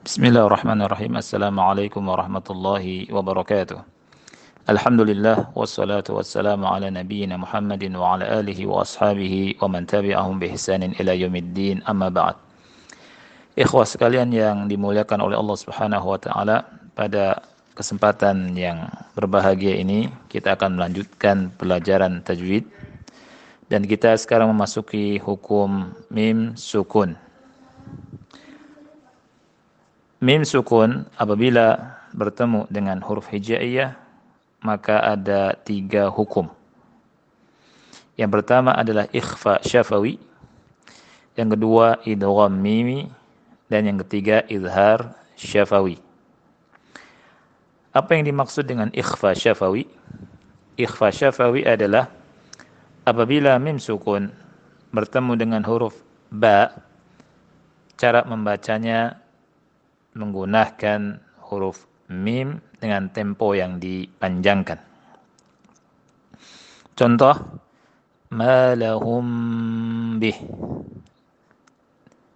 Bismillahirrahmanirrahim. Assalamualaikum warahmatullahi wabarakatuh. Alhamdulillah wassalatu wassalamu ala nabiyyina Muhammadin wa ala alihi wa ashabihi wa man tabi'ahum bi ihsanin ila yaumiddin amma ba'd. Ikhwah sekalian yang dimuliakan oleh Allah Subhanahu wa taala, pada kesempatan yang berbahagia ini kita akan melanjutkan pelajaran tajwid dan kita sekarang memasuki hukum mim sukun. Mim sukun apabila bertemu dengan huruf hijaiyah maka ada tiga hukum. Yang pertama adalah ikhfa syafawi, yang kedua idgham mimi, dan yang ketiga izhar syafawi. Apa yang dimaksud dengan ikhfa syafawi? Ikhfa syafawi adalah apabila mim sukun bertemu dengan huruf ba, cara membacanya menggunakan huruf mim dengan tempo yang dipanjangkan. Contoh, malahum bih.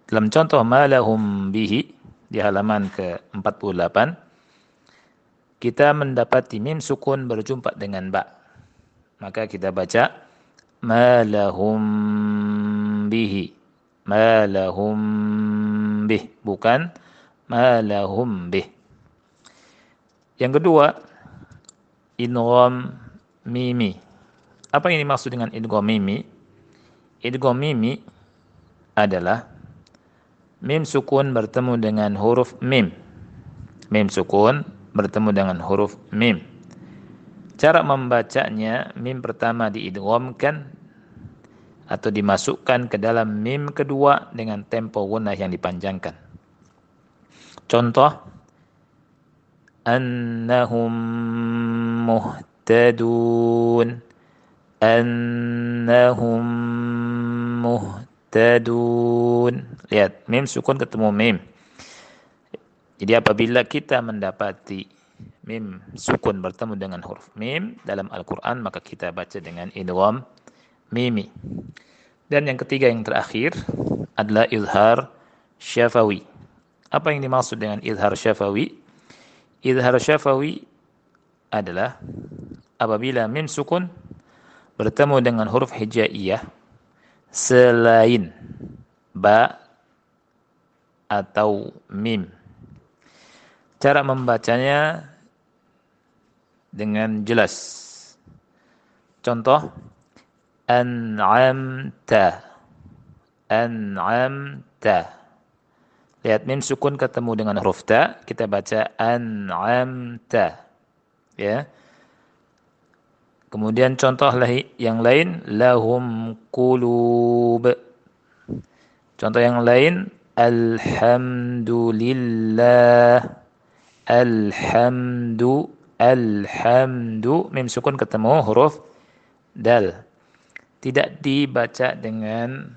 Dalam contoh malahum di halaman ke-48 kita mendapati mim sukun berjumpa dengan ba. Maka kita baca malahum bihi. Bih bukan ma lahum bih. Yang kedua, idgham mimi. Apa yang dimaksud dengan idgham mimi? Idgham mimi adalah mim sukun bertemu dengan huruf mim. Mim sukun bertemu dengan huruf mim. Cara membacanya, mim pertama diidghamkan atau dimasukkan ke dalam mim kedua dengan tempo gunnah yang dipanjangkan. Contoh. Annahum muhtadun. Annahum muhtadun. Lihat mim sukun ketemu mim. Jadi apabila kita mendapati mim sukun bertemu dengan huruf mim dalam Al-Qur'an maka kita baca dengan idgham mimi. Dan yang ketiga yang terakhir adalah izhar syafawi apa yang dimaksud dengan izhar syafawi? Izhar syafawi adalah apabila mim sukun bertemu dengan huruf hijaiyah selain ba atau mim. Cara membacanya dengan jelas. Contoh an'amta an'amta Lihat mim sukun ketemu dengan huruf ta, kita baca an'amta. Ya. Kemudian contoh yang lain lahum qulub. Contoh yang lain alhamdulillah. Alhamdu alhamdu mim sukun ketemu huruf dal. Tidak dibaca dengan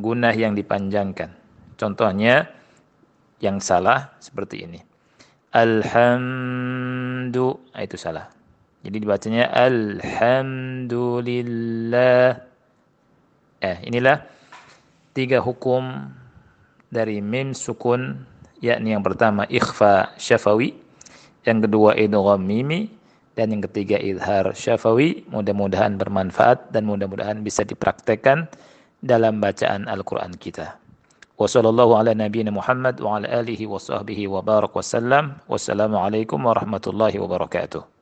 gunah yang dipanjangkan. Contohnya yang salah seperti ini. Alhamdu, ah, itu salah. Jadi dibacanya Alhamdulillah. Eh, inilah tiga hukum dari mim sukun, yakni yang pertama ikhfa syafawi, yang kedua idgham mimi, dan yang ketiga izhar syafawi. Mudah-mudahan bermanfaat dan mudah-mudahan bisa dipraktekkan dalam bacaan Al-Qur'an kita. وصلى الله على نبينا محمد وعلى آله وصحبه وبارك وسلم. والسلام عليكم ورحمة الله وبركاته.